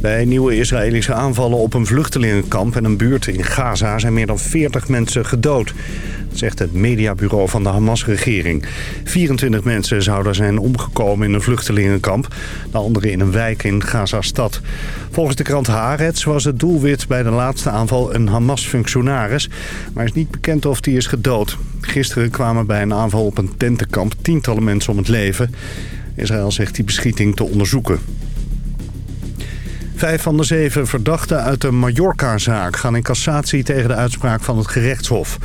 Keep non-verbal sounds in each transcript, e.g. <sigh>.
Bij nieuwe Israëlische aanvallen op een vluchtelingenkamp en een buurt in Gaza zijn meer dan 40 mensen gedood. Dat zegt het mediabureau van de Hamas-regering. 24 mensen zouden zijn omgekomen in een vluchtelingenkamp. De andere in een wijk in Gaza-stad. Volgens de krant Haaretz was het doelwit bij de laatste aanval een Hamas-functionaris. Maar is niet bekend of die is gedood. Gisteren kwamen bij een aanval op een tentenkamp tientallen mensen om het leven. Israël zegt die beschieting te onderzoeken. Vijf van de zeven verdachten uit de Mallorca-zaak gaan in cassatie tegen de uitspraak van het gerechtshof.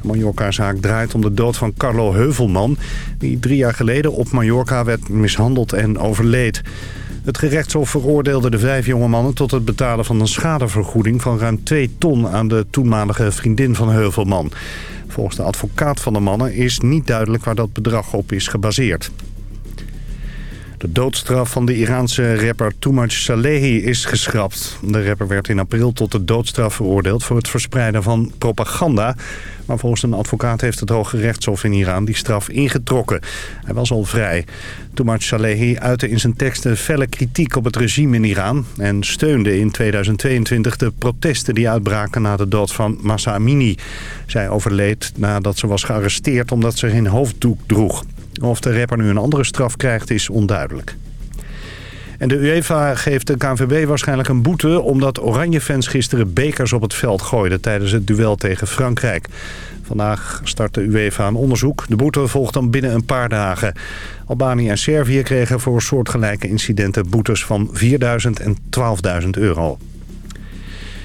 De Mallorca-zaak draait om de dood van Carlo Heuvelman... die drie jaar geleden op Mallorca werd mishandeld en overleed. Het gerechtshof veroordeelde de vijf jonge mannen tot het betalen van een schadevergoeding van ruim 2 ton aan de toenmalige vriendin van Heuvelman. Volgens de advocaat van de mannen is niet duidelijk waar dat bedrag op is gebaseerd. De doodstraf van de Iraanse rapper Toumaj Salehi is geschrapt. De rapper werd in april tot de doodstraf veroordeeld voor het verspreiden van propaganda. Maar volgens een advocaat heeft het Hoge Rechtshof in Iran die straf ingetrokken. Hij was al vrij. Toumaj Salehi uitte in zijn teksten felle kritiek op het regime in Iran... en steunde in 2022 de protesten die uitbraken na de dood van Massa Amini. Zij overleed nadat ze was gearresteerd omdat ze geen hoofddoek droeg. Of de rapper nu een andere straf krijgt is onduidelijk. En de UEFA geeft de KNVB waarschijnlijk een boete... omdat Oranje-fans gisteren bekers op het veld gooiden... tijdens het duel tegen Frankrijk. Vandaag start de UEFA een onderzoek. De boete volgt dan binnen een paar dagen. Albanië en Servië kregen voor soortgelijke incidenten boetes van 4.000 en 12.000 euro.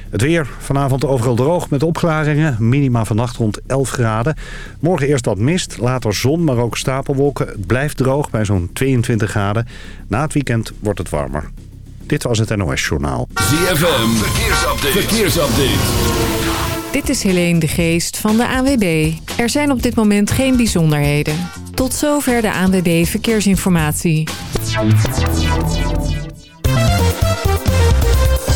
Het weer vanavond overal droog met opklaringen. Minima vannacht rond 11 graden. Morgen eerst wat mist, later zon, maar ook stapelwolken. Het blijft droog bij zo'n 22 graden. Na het weekend wordt het warmer. Dit was het NOS Journaal. ZFM, verkeersupdate. verkeersupdate. Dit is Helene de Geest van de ANWB. Er zijn op dit moment geen bijzonderheden. Tot zover de ANWB Verkeersinformatie.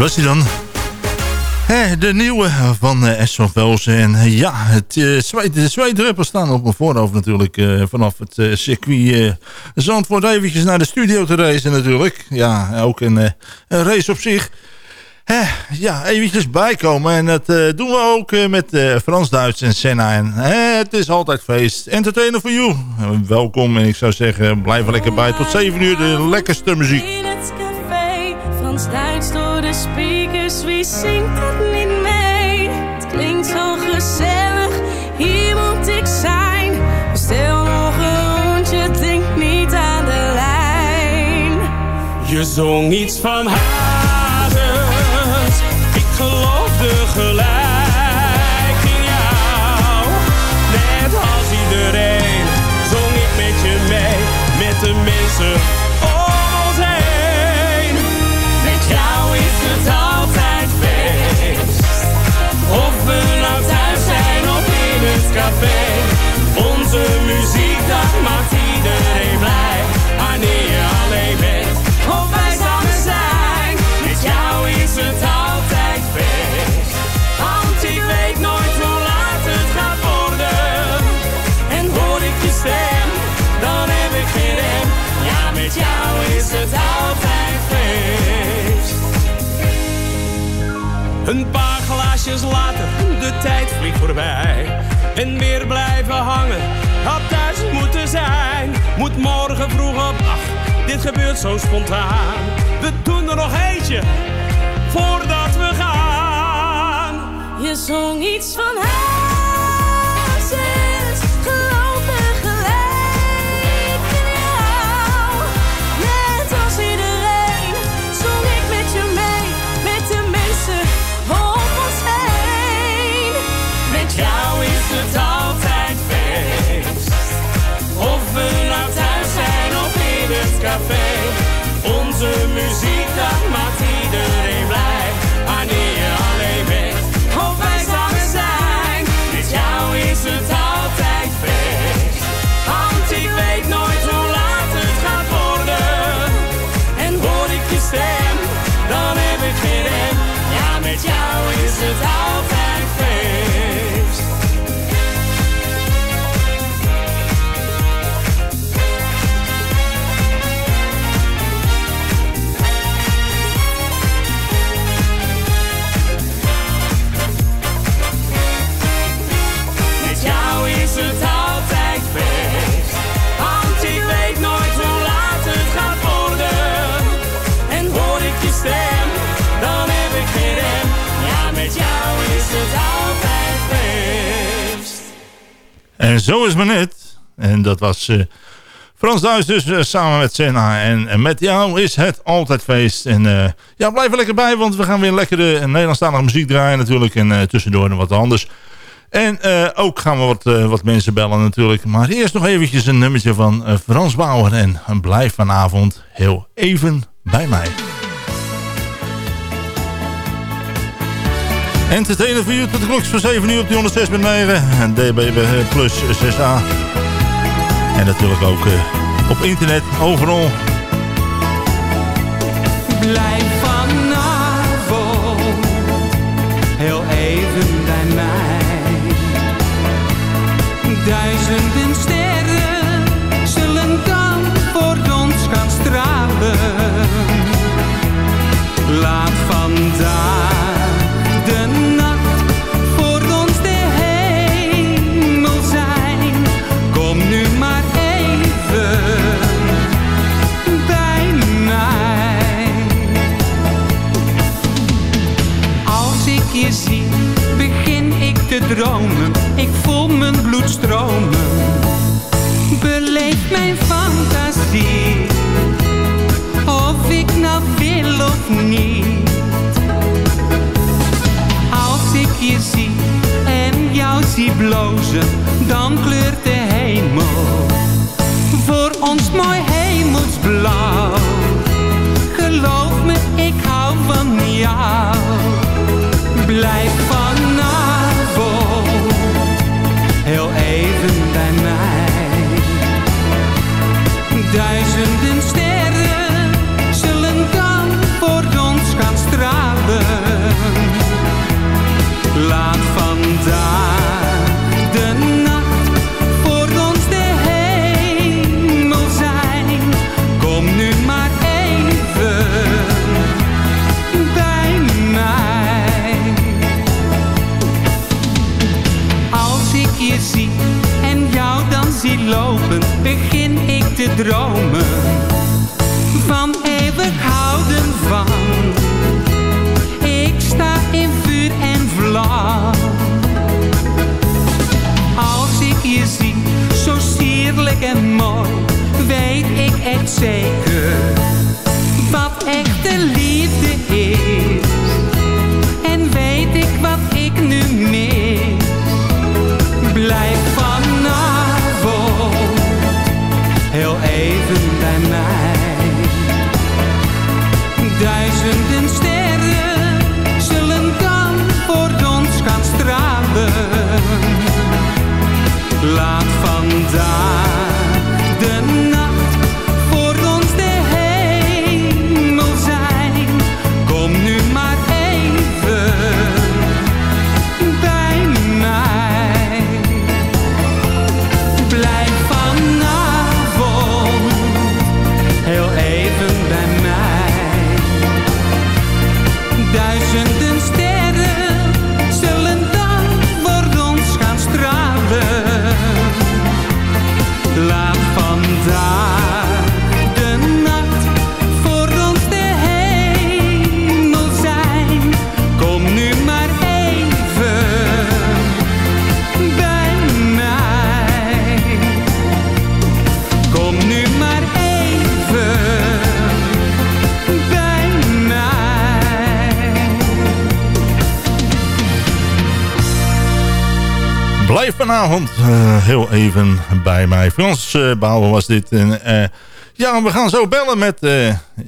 Was hij dan. de nieuwe van uh, Esson Velsen. En uh, ja, het, zweet, de staan op mijn voorhoofd natuurlijk. vanaf het circuit Zandvoort eventjes naar de studio te racen natuurlijk. Ja, ook een, een race op zich. ja, eventjes bijkomen. En dat doen we ook met Frans Duits en Senna. En het is altijd feest. Entertainer for you. welkom en ik zou zeggen, blijf er lekker bij. Tot 7 uur de lekkerste muziek. In het café, Frans Duits de speakers. Wie zingt het niet mee? Het klinkt zo gezellig, hier moet ik zijn. Stel nog een rondje, denk niet aan de lijn. Je zong iets van Hades, Een paar glaasjes later, de tijd vliegt voorbij. En weer blijven hangen, had thuis moeten zijn. Moet morgen vroeg op acht, dit gebeurt zo spontaan. We doen er nog eentje, voordat we gaan. Je zong iets van hazes, En zo is maar net. En dat was eh, Frans Duits dus eh, samen met Senna. En, en met jou is het altijd feest. En eh, ja, blijf er lekker bij, want we gaan weer lekkere Nederlandstalige muziek draaien natuurlijk. En tussendoor wat anders. En ook gaan we wat, wat mensen bellen natuurlijk. Maar eerst nog eventjes een nummertje van Frans Bauer. En blijf vanavond heel even bij mij. Entertainer voor u tot de kloks van 7 uur op die 106.9. En DB plus 6A. En natuurlijk ook eh, op internet, overal. Zie blozen, dan kleurt de hemel voor ons mooi hemelsblauw. Geloof me, ik hou van jou. Blijf vanavond dromen van eeuwig houden van. Ik sta in vuur en vlam. Als ik je zie, zo sierlijk en mooi, weet ik het zeker. vanavond eh, heel even bij mij. Frans uh, was dit. En, eh, ja, we gaan zo bellen met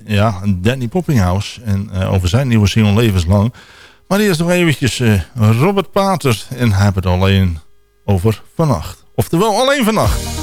ja, Danny Poppinghouse. En, over zijn nieuwe single Levenslang. Maar eerst nog eventjes Robert Pater. En hij het alleen over vannacht. Oftewel alleen vannacht.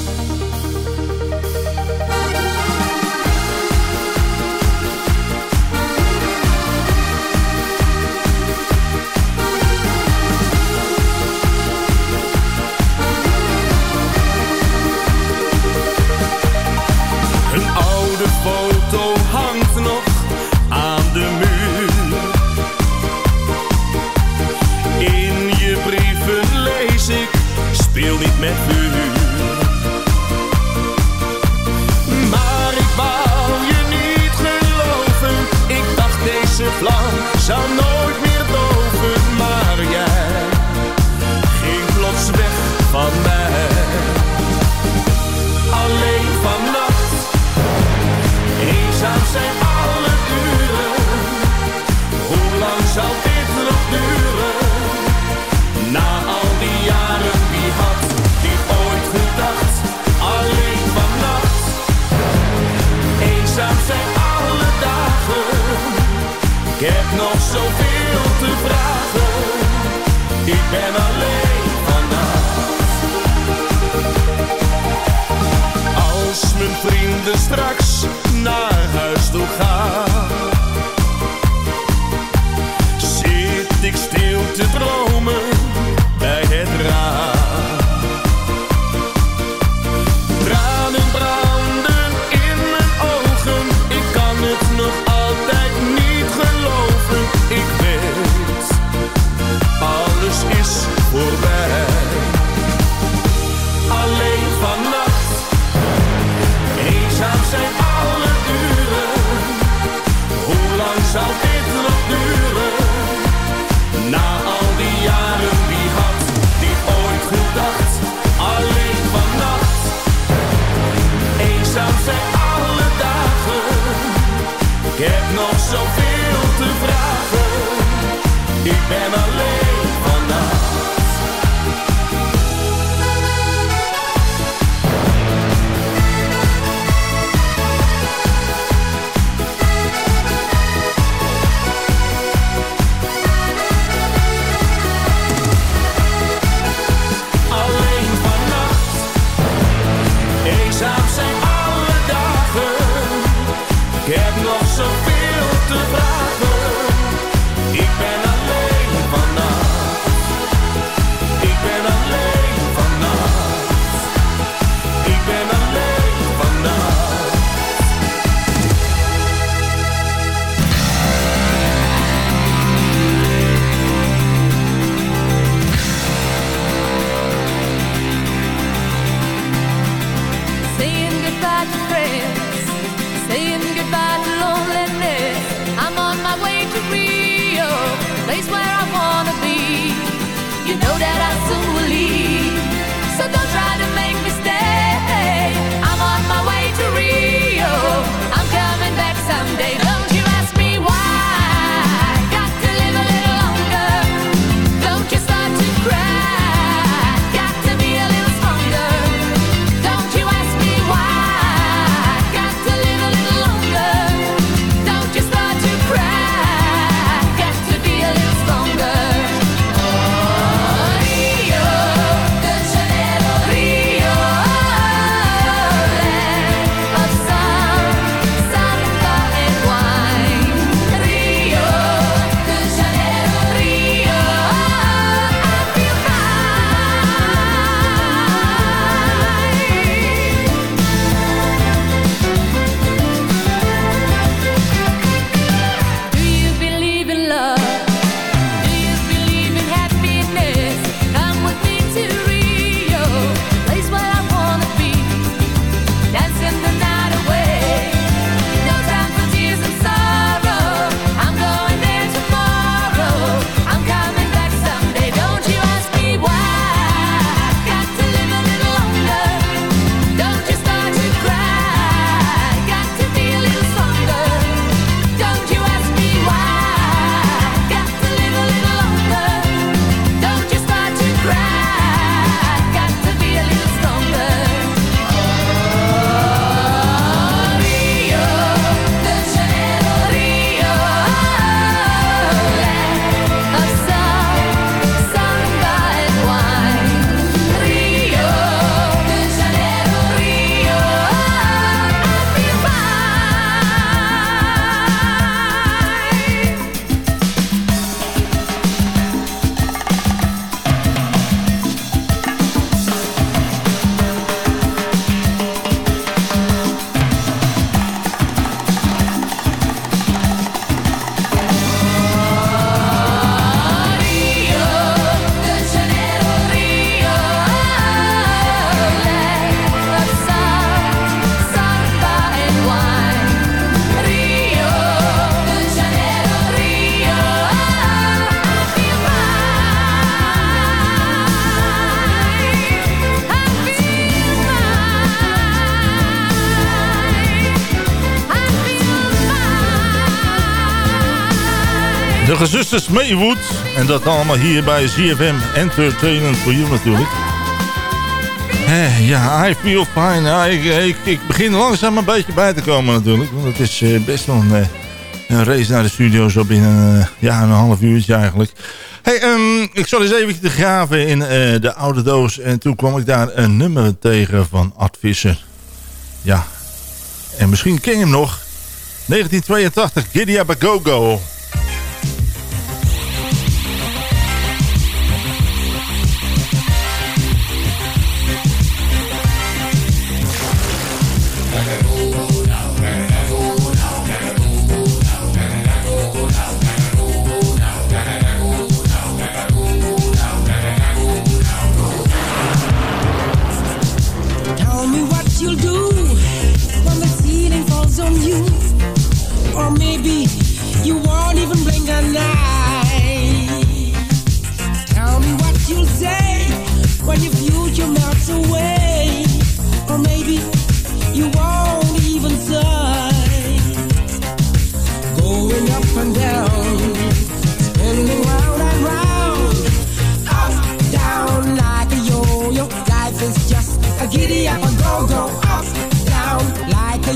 De gezusters Maywood. En dat allemaal hier bij ZFM Entertainment for You natuurlijk. Eh, ja, I feel fine. Ja, ik, begin langzaam een beetje bij te komen natuurlijk. Want het is uh, best wel een, uh, een, race naar de studio zo binnen uh, ja, een half uurtje eigenlijk. Hey, um, ik zal eens even te graven in de oude doos. En toen kwam ik daar een nummer tegen van Ad Visser. Ja, en misschien ken je hem nog. 1982, Giddy Up A Go.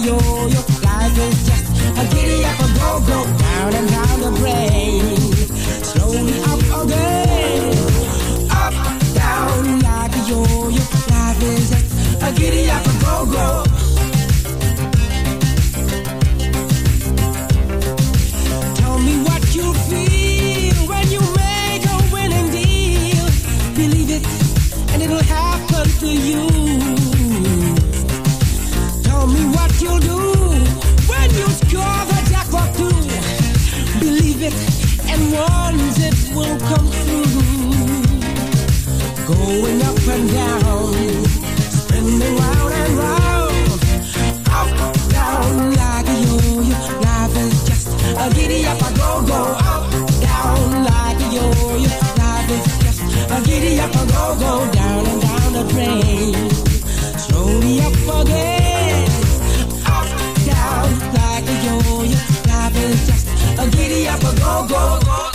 yo. go down and down the drain. Throw me up again, up, down, like a yo-yo. Life just a giddy up, a go, go, go.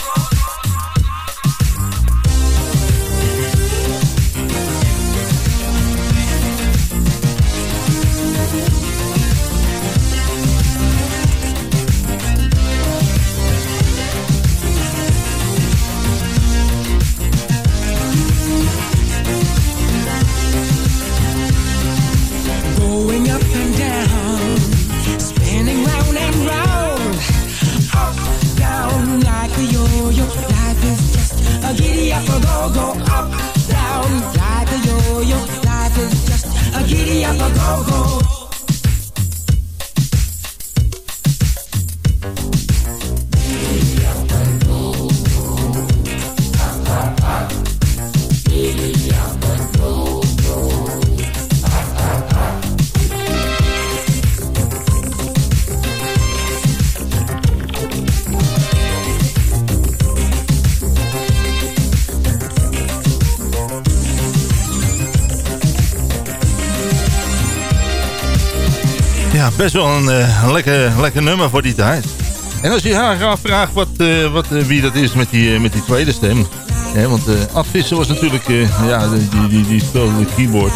Best wel een, uh, lekker, lekker nummer voor die tijd. En als je haar afvraagt wat, uh, wat, uh, wie dat is met die, met die tweede stem. Want uh, Ad Visser was natuurlijk, ja, die, die, die keyboard.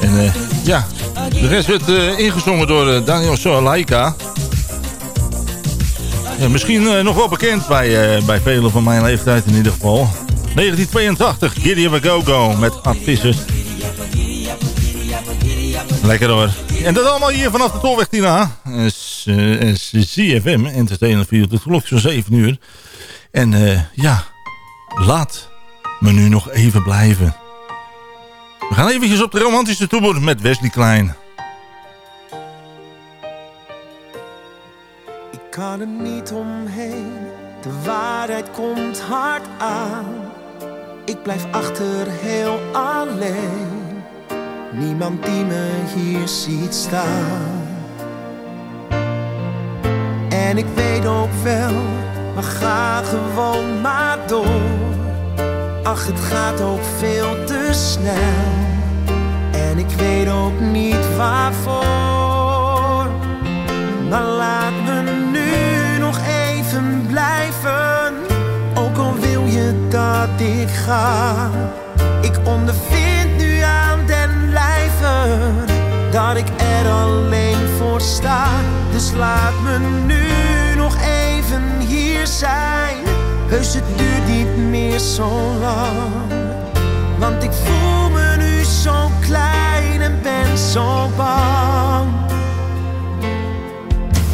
En ja, de rest werd ingezongen door Daniel Soalaika. Ja, misschien nog wel bekend bij, bij velen van mijn leeftijd in ieder geval. 1982, Giddy of a Go-Go met Ad. Lekker hoor. En dat allemaal hier vanaf de Tolweg Tina. Is, is ZFM, Entertainment Video. Het klopt zo'n 7 uur. En uh, ja, laat me nu nog even blijven. We gaan eventjes op de romantische toer met Wesley Klein. Ik kan er niet omheen, de waarheid komt hard aan. Ik blijf achter heel alleen niemand die me hier ziet staan. En ik weet ook wel, maar ga gewoon maar door. Ach, het gaat ook veel te snel. En ik weet ook niet waarvoor. Maar laat me nu nog even blijven ik ga. Ik ondervind dat ik er alleen voor sta. Dus laat me nu nog even hier zijn. Heus, het duurt niet meer zo lang. Want ik voel me nu zo klein en ben zo bang.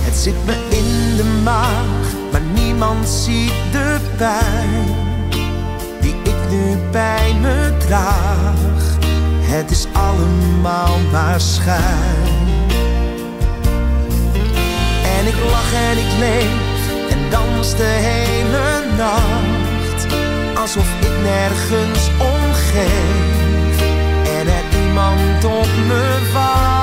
Het zit me in de maag, maar niemand ziet de pijn die ik nu bij me draag. Het is allemaal maar schijn. En ik lach en ik leef en dans de hele nacht. Alsof ik nergens omgeef en er iemand op me wacht.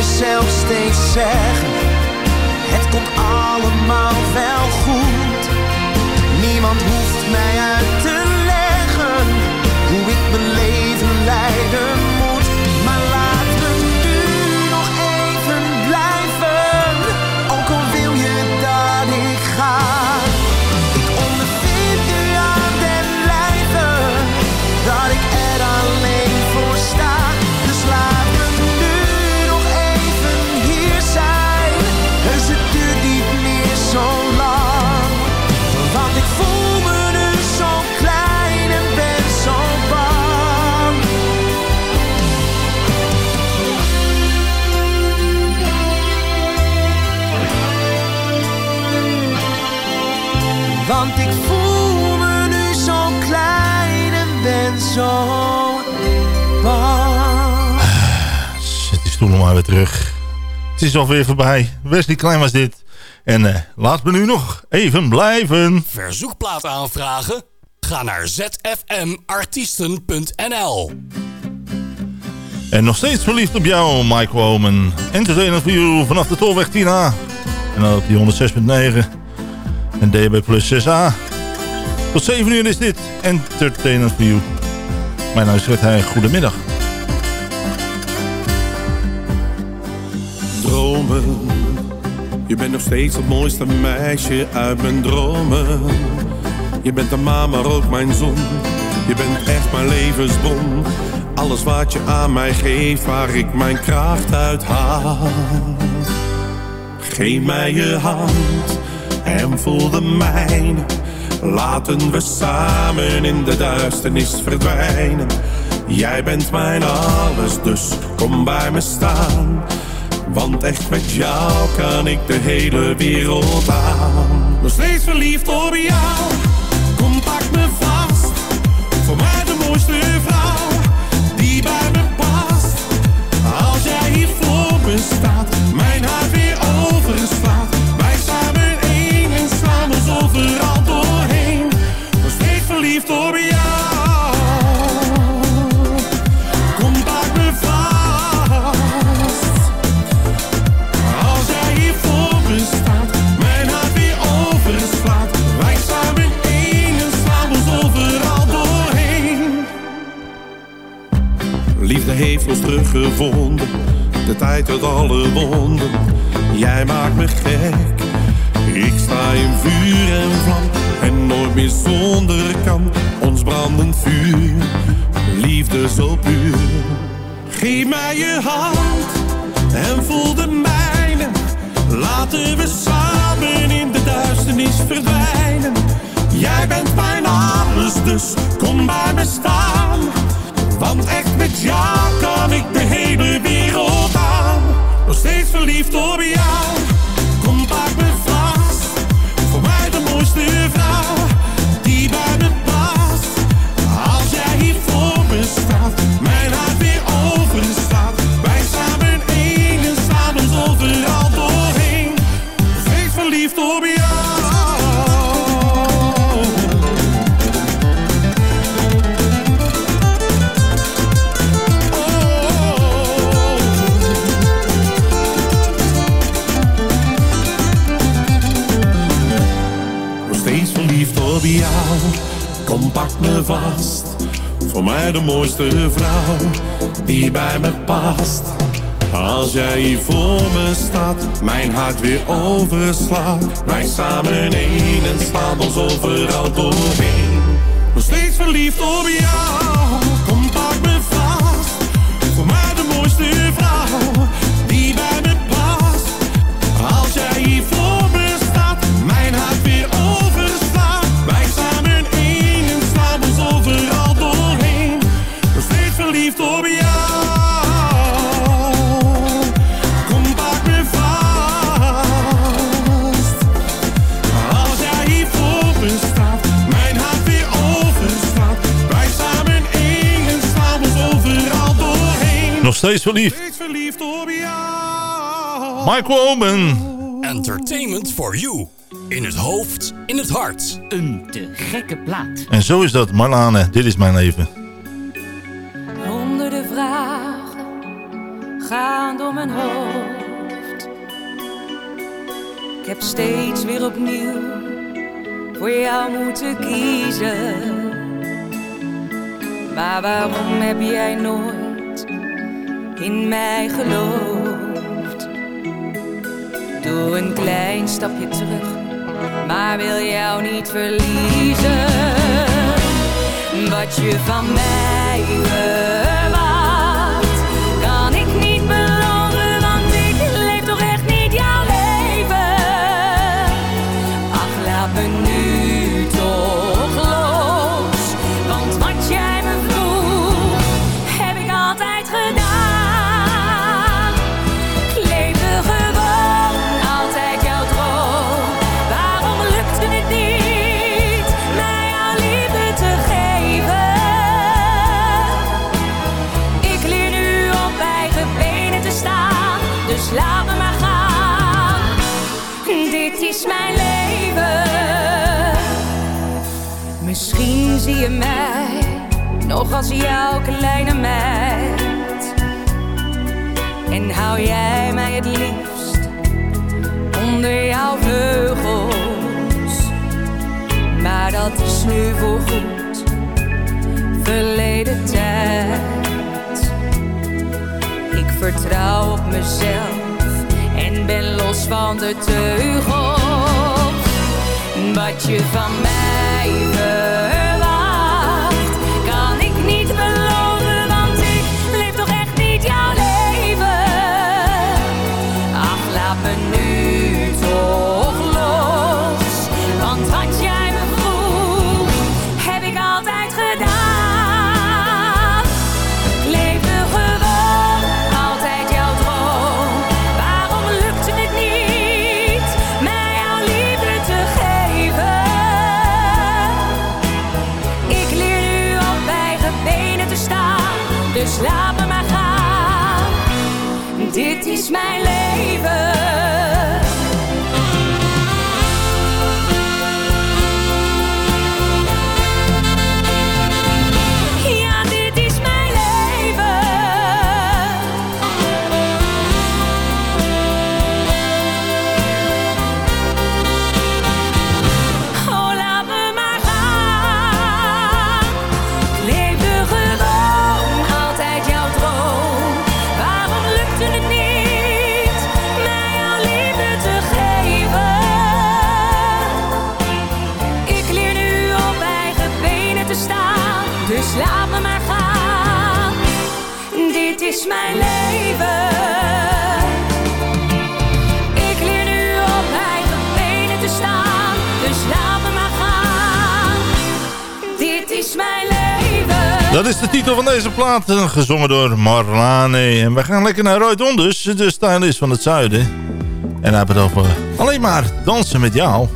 Mezelf steeds zeggen: Het komt allemaal wel goed. Stoel maar weer terug. Het is alweer voorbij. Wesley Klein was dit. En eh, laat me nu nog even blijven. Verzoekplaat aanvragen? Ga naar zfmartiesten.nl En nog steeds verliefd op jou, Mike Woman. Entertainer voor you vanaf de Tolweg 10A. En dan op die 106.9. En DB plus 6A. Tot 7 uur is dit Entertainer voor you. Mijn naam is Fred Heij. Goedemiddag. Dromen. Je bent nog steeds het mooiste meisje uit mijn dromen. Je bent de maan, maar ook mijn zon. Je bent echt mijn levensbron. Alles wat je aan mij geeft, waar ik mijn kracht uit haal. Geef mij je hand en voel de mijne. Laten we samen in de duisternis verdwijnen. Jij bent mijn alles, dus kom bij me staan. Want echt met jou kan ik de hele wereld aan. Nog steeds verliefd op jou. Kom pak me vast. Voor mij de mooiste vrouw. De tijd uit alle wonden. Jij maakt me gek, ik sta in vuur en vlam. En nooit meer zonder kan, ons brandend vuur. Liefde zo puur. Geef mij je hand en voel de mijne. Laten we samen in de duisternis verdwijnen. Jij bent mijn alles, dus kom bij me staan. Want echt met jou kan ik de hele wereld aan. Nog steeds verliefd op jou. Kom pak me vast. Voor mij de mooiste vrouw. Pak me vast, voor mij de mooiste vrouw die bij me past. Als jij hier voor me staat, mijn hart weer overslaat. Wij samen één en ons overal doorheen. Nog steeds verliefd op jou, steeds verliefd. Steeds verliefd op jou. Michael Omen. Entertainment for you. In het hoofd, in het hart. Een te gekke plaat. En zo is dat, Marlane. Dit is mijn leven. Honderden vragen gaan door mijn hoofd. Ik heb steeds weer opnieuw voor jou moeten kiezen. Maar waarom heb jij nooit in mij geloofd? Doe een klein stapje terug, maar wil jou niet verliezen. Wat je van mij verwacht, als jouw kleine meid. En hou jij mij het liefst onder jouw vleugels. Maar dat is nu voorgoed, verleden tijd. Ik vertrouw op mezelf en ben los van de teugels. Wat je van mij Dat is de titel van deze plaat, eh, gezongen door Marlane. En we gaan lekker naar Roy Donders, de stylist van het zuiden. En hij heeft het over alleen maar dansen met jou.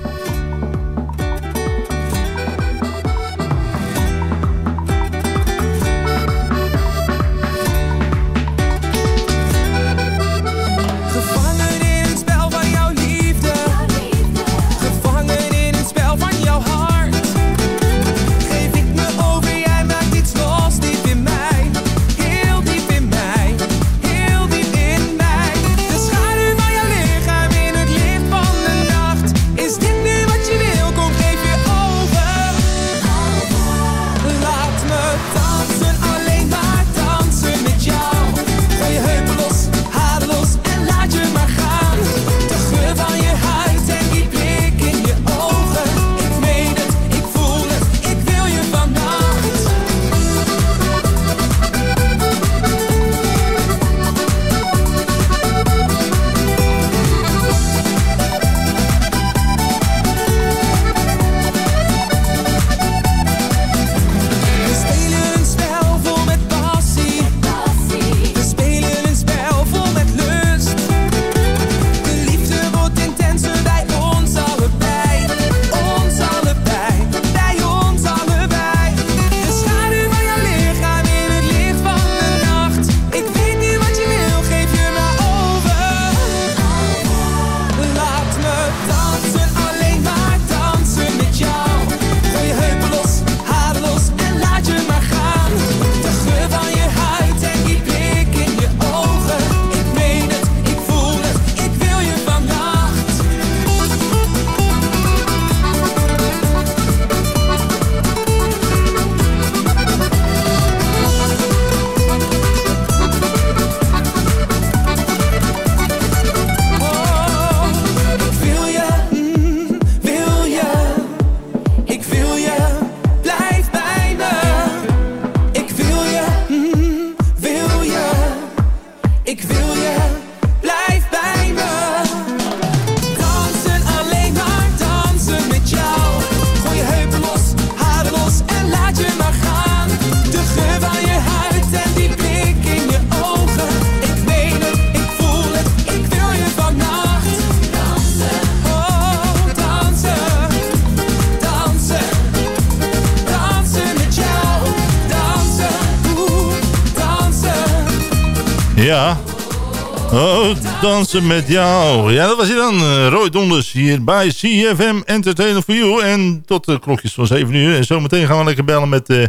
Dansen met jou. Ja, dat was hij dan. Uh, Roy Donders hier bij CFM Entertainment for You. En tot de klokjes van 7 uur. En zometeen gaan we lekker bellen met uh,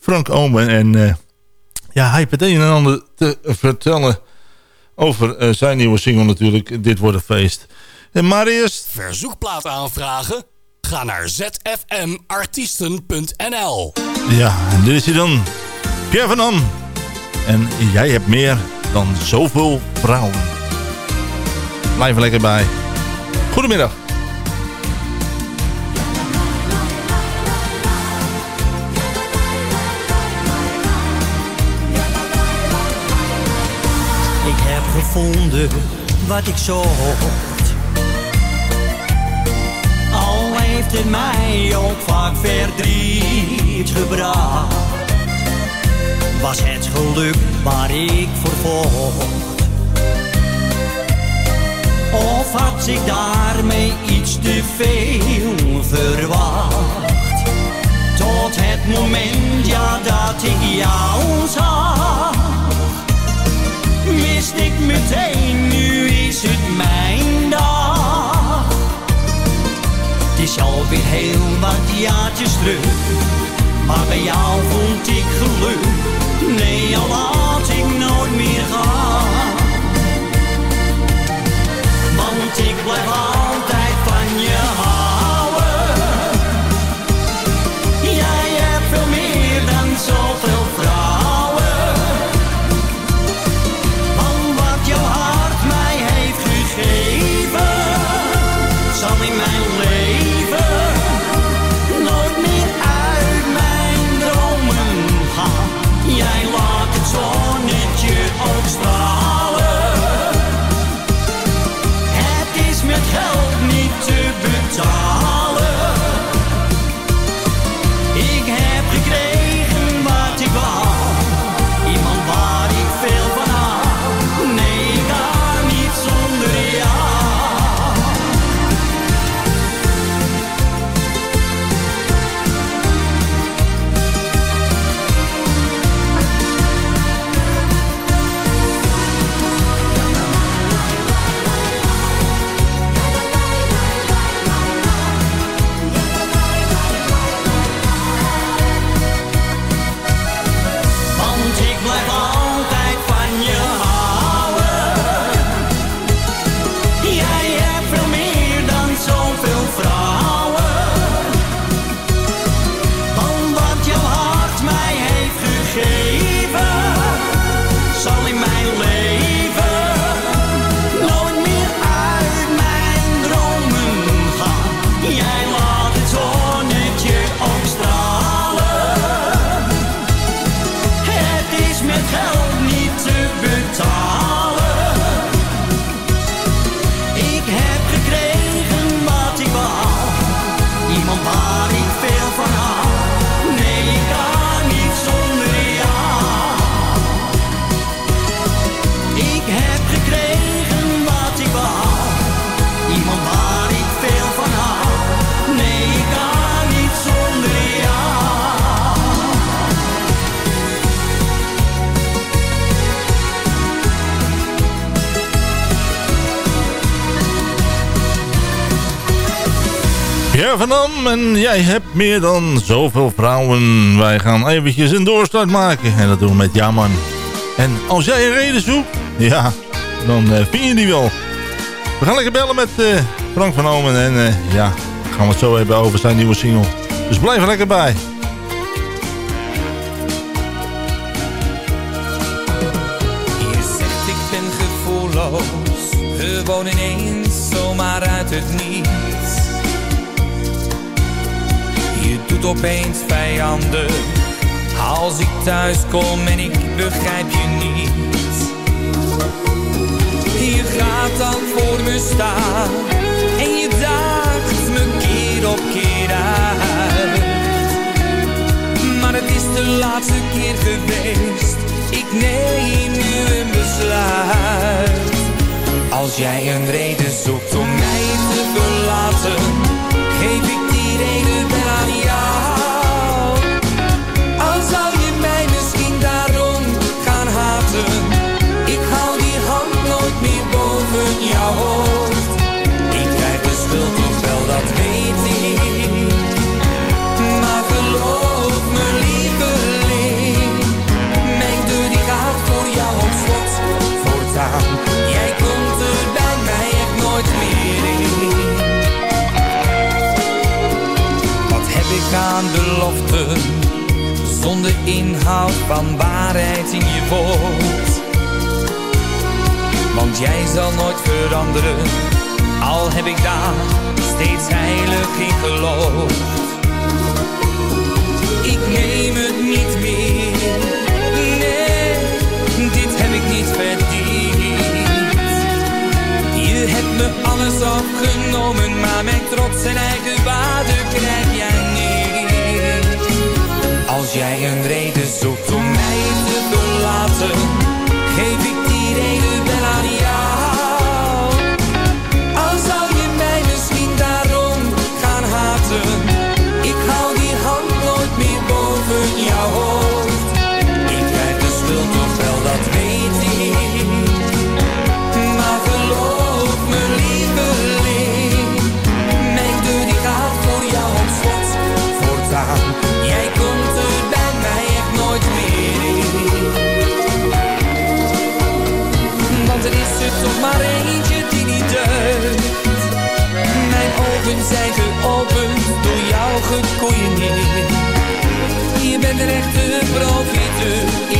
Frank Omen. En uh, ja, hij heeft het een en ander te vertellen over zijn nieuwe single natuurlijk. Dit wordt een feest. En maar eerst... Verzoekplaat aanvragen? Ga naar zfmartiesten.nl Ja, en dit is hij dan. Pierre van Am. En jij hebt meer dan zoveel vrouwen. Blijf er lekker bij. Goedemiddag. Ik heb gevonden wat ik zocht. Al heeft het mij ook vaak verdriet gebracht was het geluk waar ik voor vocht. Of had ik daarmee iets te veel verwacht? Tot het moment, ja, dat ik jou zag. Wist ik meteen, nu is het mijn dag. Het is alweer heel wat jaartjes terug, maar bij jou vond ik geluk Nee, al laat ik nooit meer gaan. Want ik Ja, Van Dam, en jij hebt meer dan zoveel vrouwen. Wij gaan eventjes een doorstart maken. En dat doen we met Ja Man. En als jij een reden zoekt, ja, dan eh, vind je die wel. We gaan lekker bellen met eh, Frank van Omen. En eh, ja, gaan we het zo hebben over zijn nieuwe single. Dus blijf er lekker bij. Je zegt ik ben gevoelloos, gewoon ineens zomaar uit het niets. Opeens vijandig, als ik thuis kom en ik begrijp je niet. Je gaat dan voor me staan en je daagt me keer op keer uit. Maar het is de laatste keer geweest. Ik neem nu een besluit. Als jij een reden zoekt om zonder inhoud van waarheid in je woord. Want jij zal nooit veranderen, al heb ik daar steeds heilig in geloofd. Ik neem het niet meer, nee, dit heb ik niet verdiend. Je hebt me alles afgenomen, maar mijn trots en eigen waarde krijg jij. Als jij een reden zoekt om mij te verlaten, geef ik die reden er is er toch maar eentje die niet deugt. Mijn ogen zijn geopend door jouw gekoeienis. Je bent een echte profiteur,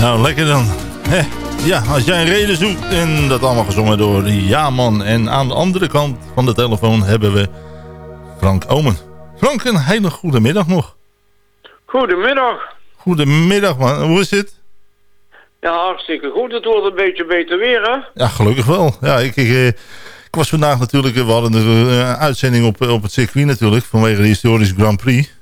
Nou, lekker dan. Ja, als jij een reden zoekt en dat allemaal gezongen door Ja Man. En aan de andere kant van de telefoon hebben we Frank Omen. Frank, een hele goede middag nog. Goedemiddag. Goedemiddag man, hoe is het? Ja, hartstikke goed. Het wordt een beetje beter weer, hè? Ja, gelukkig wel. Ja, ik, ik, eh, ik was vandaag natuurlijk, eh, we hadden een eh, uitzending op, op het circuit natuurlijk, vanwege de historische Grand Prix.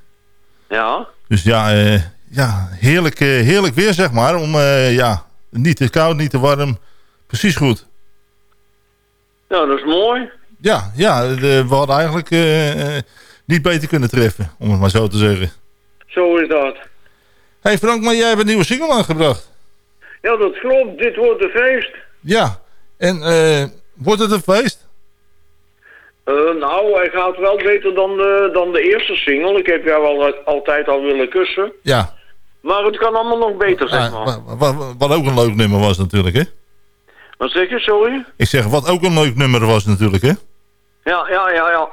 Ja. Dus ja, eh, ja heerlijk, eh, heerlijk weer zeg maar, om eh, ja, niet te koud, niet te warm. Precies goed. Ja, dat is mooi. Ja, ja de- we hadden eigenlijk eh, niet beter kunnen treffen, om het maar zo te zeggen. Zo is dat. hey Frank, maar jij hebt een nieuwe single aangebracht. Ja, dat klopt. Dit wordt een feest. Ja, en wordt het een feest? Nou, hij gaat wel beter dan de, dan de eerste single. Ik heb jou al, altijd al willen kussen. Ja, Maar het kan allemaal nog beter, zeg maar. wat, wat, wat ook een leuk nummer was natuurlijk, hè? Wat zeg je, sorry? Ik zeg, wat ook een leuk nummer was natuurlijk, hè? Ja, ja, ja, ja.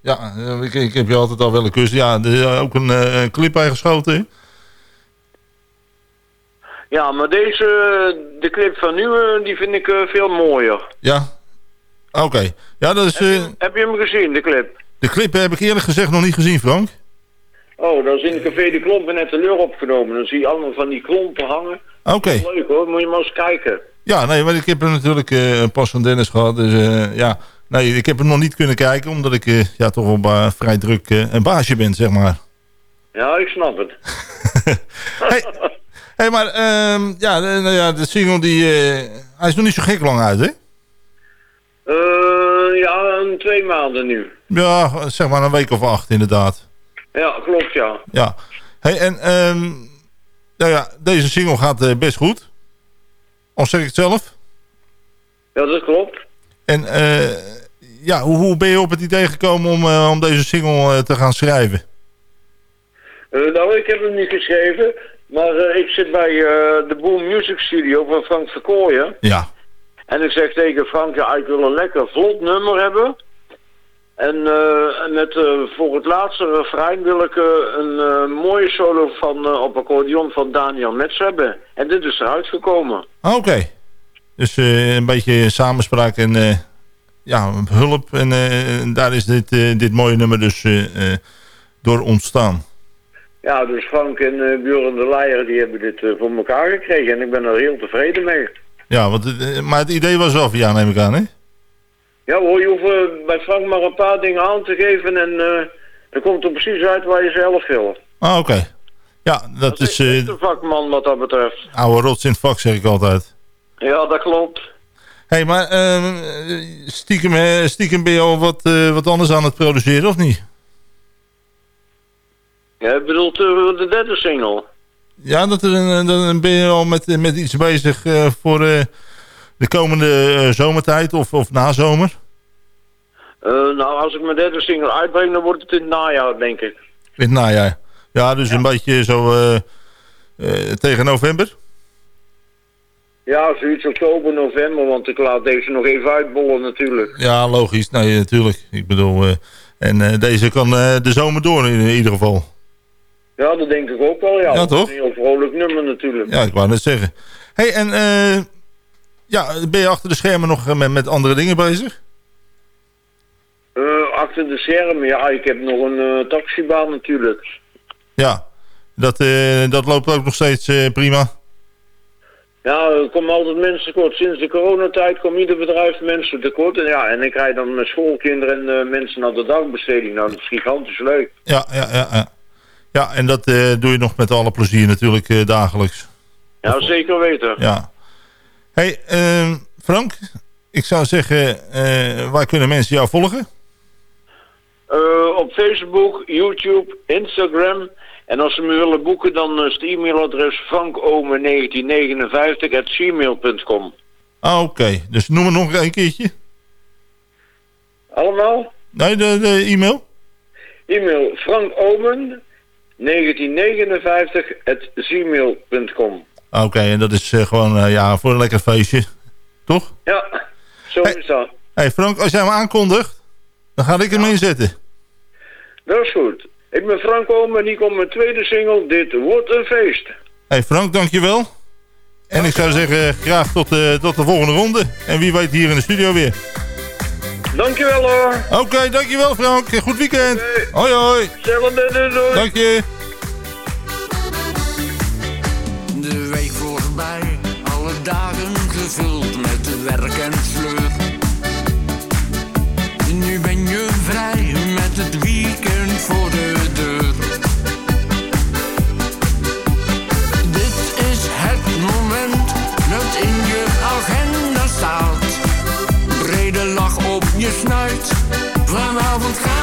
Ja, eh, ik, ik heb je altijd al willen kussen. Ja, er is ook een eh, clip bij geschoten, hè? Ja, maar deze, de clip van nu, eh, die vind ik eh, veel mooier. Ja? Oké. Ja, dat is... eh, Heb je hem gezien, de clip? de clip heb ik eerlijk gezegd nog niet gezien, Frank. Oh, dat is in de Café de Klompen net de leur opgenomen. Dan zie je allemaal van die klompen hangen. Oké. Leuk hoor, moet je maar eens kijken. Ja, nee, maar ik heb er natuurlijk eh, pas van Dennis gehad. Dus eh, ja, nee, ik heb er nog niet kunnen kijken. Omdat ik eh, ja, toch wel vrij druk een baasje ben, zeg maar. Ja, ik snap het. <laughs> Hé, hey, maar ehm, ja, de, nou ja, de single die... hij is nog niet zo gek lang uit, hè? Ja, een twee maanden nu. Ja, zeg maar een week of acht, inderdaad. Ja, klopt ja. Ja. Hey, en ehm, nou ja, deze single gaat eh, best goed. Of zeg ik het zelf? Ja, dat klopt. En eh, ja, hoe, hoe ben je op het idee gekomen om, eh, om deze single te gaan schrijven? Nou, ik heb hem niet geschreven. Maar ik zit bij de Boom Music Studio van Frank Verkooyen. Ja. En ik zeg tegen Frank, ja, ik wil een lekker vlot nummer hebben. En eh, met, eh, voor het laatste refrein wil ik eh, een eh, mooie solo van, eh, op accordeon van Daniel Metz hebben. En dit is eruit gekomen. Ah, Oké. Dus eh, een beetje samenspraak en eh, ja, hulp. En eh, daar is dit, eh, dit mooie nummer dus eh, eh, door ontstaan. Ja, dus Frank en Björn de Leijer die hebben dit eh, voor elkaar gekregen. En ik ben er heel tevreden mee. Ja, want, eh, maar het idee was wel van neem ik aan, hè? Ja hoor, je hoeft eh, bij Frank maar een paar dingen aan te geven en, eh, Dan komt er precies uit waar je zelf wil. Ah, oké. Ja, dat, is Echt eh een vakman wat dat betreft. oude rots in het vak, zeg ik altijd. Ja, dat klopt. Hé, hey, maar ehm, stiekem, eh, stiekem ben je al wat, eh, wat anders aan het produceren, of niet? Ja, ik bedoel eh, de derde single. Ja, dat een, dan ben je al met, met iets bezig eh, voor eh, de komende eh, zomertijd of, of nazomer? Eh, nou, als ik mijn derde single uitbreng, dan wordt het in het najaar, denk ik. In het najaar. Ja, dus een beetje zo eh, tegen november? Ja, zoiets oktober, november, want ik laat deze nog even uitbollen natuurlijk. Ja, logisch. Nee, natuurlijk. Ik bedoel, en deze kan de zomer door in, ieder geval. Ja, dat denk ik ook wel, ja. Ja, Dat is toch? Een heel vrolijk nummer natuurlijk. Ja, ik wou net zeggen. hey, en eh, ja, ben je achter de schermen nog eh, met, met andere dingen bezig? Eh, achter de schermen, ja, ik heb nog een eh, taxibaan natuurlijk. Ja, dat, dat loopt ook nog steeds prima. Ja, er komen altijd mensen tekort. Sinds de coronatijd komt ieder bedrijf mensen tekort. En ja, en ik rijd dan met schoolkinderen en mensen naar de dagbesteding. Nou, dat is gigantisch leuk. Ja, ja, ja. Ja, ja en dat doe je nog met alle plezier natuurlijk dagelijks. Ja, zeker weten. Ja. Hey, ehm, Frank, ik zou zeggen, eh, waar kunnen mensen jou volgen? Eh, op Facebook, YouTube, Instagram. En als ze me willen boeken, dan is het e-mailadres frankome1959.gmail.com. Ah, oké. Dus noem het nog een keertje. Allemaal? Nee, de, de e-mail? E-mail frankomen1959.gmail.com. Oké, en dat is eh, gewoon eh, ja, voor een lekker feestje. Toch? Ja, zo is dat. hey Frank, als jij hem aankondigt, dan ga ik hem inzetten. Dat is goed. Ik ben Frank Omen en hier komt mijn tweede single. Dit wordt een feest. hey Frank, dankjewel. En ik zou zeggen, graag tot, eh, tot de volgende ronde. En wie weet hier in de studio weer. Dankjewel hoor. Oké, dankjewel Frank. Goed weekend. Hoi hoi. Doei, doei. Dank je. Snuit, vanavond gaan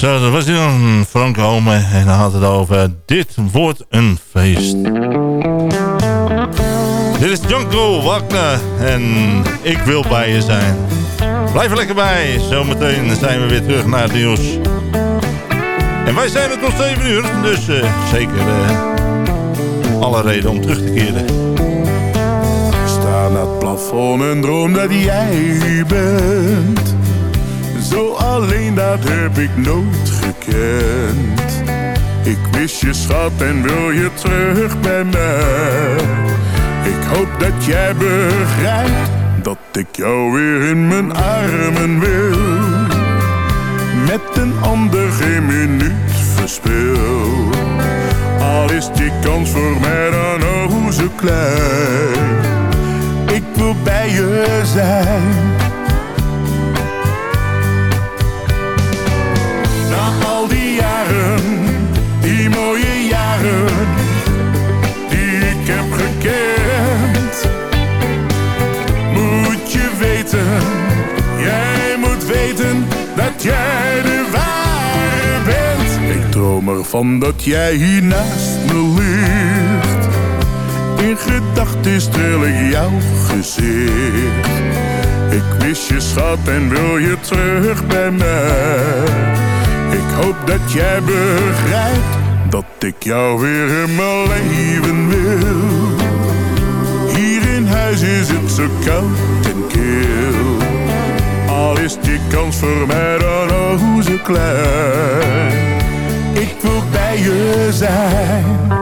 Zo, dat was dan, Frank Ome. En hij had het over Dit wordt een feest. Dit is Janko Wagner. En ik wil bij je zijn. Blijf er lekker bij. Zometeen zijn we weer terug naar het nieuws. En wij zijn er tot 7 uur. Dus uh, zeker uh, alle reden om terug te keren. Sta aan het plafond en droom dat jij bent. Zo alleen dat heb ik nooit gekend. Ik mis je schat en wil je terug bij mij. Ik hoop dat jij begrijpt dat ik jou weer in mijn armen wil. Met een ander geen minuut verspil. Al is die kans voor mij dan ook zo klein. Ik wil bij je zijn. Die ik heb gekend. Moet je weten, jij moet weten dat jij de ware bent. Ik droom ervan dat jij hier naast me ligt. In gedachten streel ik jouw gezicht. Ik mis je schat en wil je terug bij mij. Ik hoop dat jij begrijpt dat ik jou weer in mijn leven wil. Hier in huis is het zo koud en kil. Al is die kans voor mij dan ook zo klein. Ik wil bij je zijn.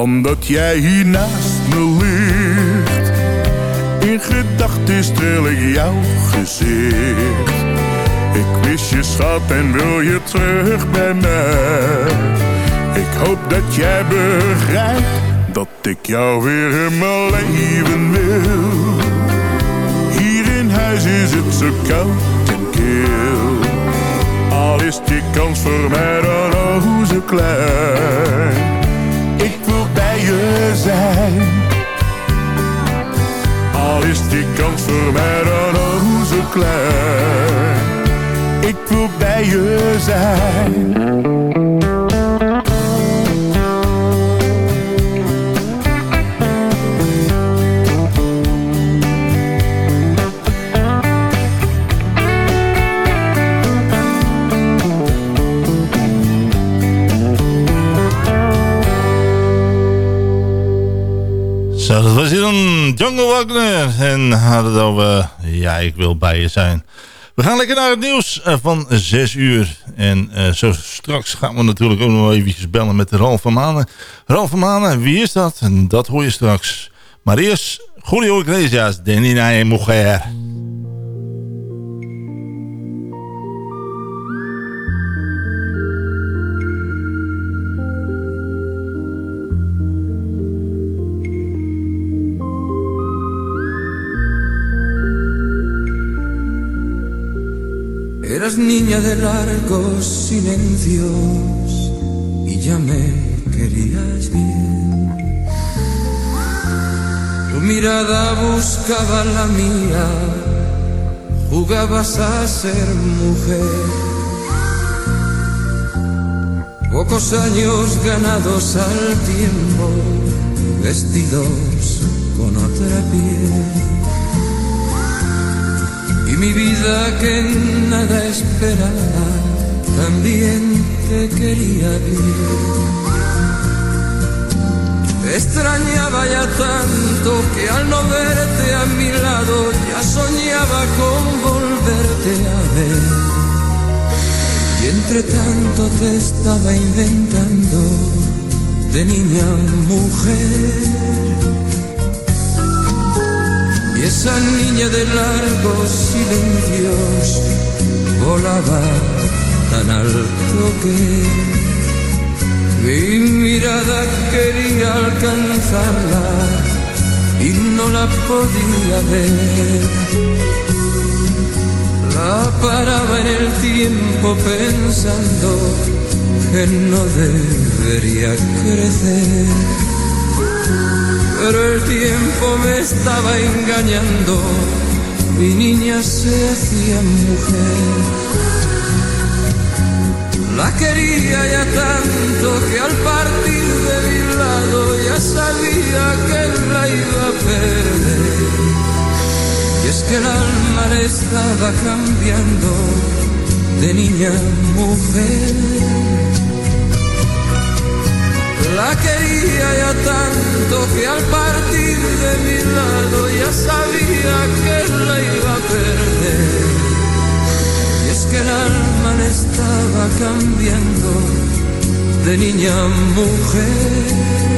Ervan dat jij hier naast me ligt. In gedachten streel ik jouw gezicht. Ik mis je schat en wil je terug bij mij. Ik hoop dat jij begrijpt dat ik jou weer in mijn leven wil. Hier in huis is het zo koud en kil. Al is die kans voor mij dan ook zo klein. Je zijn. Al is die kans voor mij dan ook zo klein. Ik wil bij je zijn. Jungle Wagner. En had het over, ja, ik wil bij je zijn. We gaan lekker naar het nieuws eh, van 6 uur. En uh, zo straks gaan we natuurlijk ook nog eventjes bellen met Ralf van Manen. Ralf van Manen, wie is dat? En dat hoor je straks. Maar eerst, Julio Iglesias, de Nina en Mujer. Niña de largos silencios y ya me querías bien. Tu mirada buscaba la mía, jugabas a ser mujer. Pocos años ganados al tiempo, vestidos con otra piel mi vida que nada esperaba también te quería bien. Te extrañaba ya tanto que al no verte a mi lado ya soñaba con volverte a ver. Y entre tanto te estaba inventando de niña a mujer. esa niña de largos silencios volaba tan alto que mi mirada quería alcanzarla y no la podía ver. La paraba en el tiempo pensando que no debería crecer. Pero el tiempo me estaba engañando, mi niña se hacía mujer. La quería ya tanto que al partir de mi lado ya sabía que la iba a perder. Y es que el alma le estaba cambiando de niña a mujer. La quería ya tanto que al partir de mi lado ya sabía que la iba a perder. Y es que el alma le estaba cambiando de niña a mujer.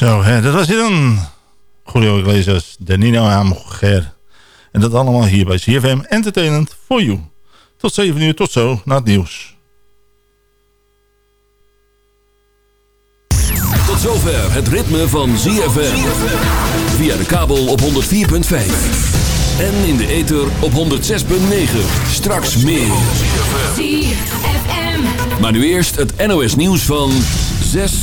Zo, hè, dat was hij dan. Julio Iglesias, de Nino Amoger. En dat allemaal hier bij CFM Entertainment for You. Tot 7 uur, tot zo, na het nieuws. Tot zover het ritme van ZFM. Via de kabel op 104.5. En in de ether op 106.9. Straks meer. Maar nu eerst het NOS nieuws van 6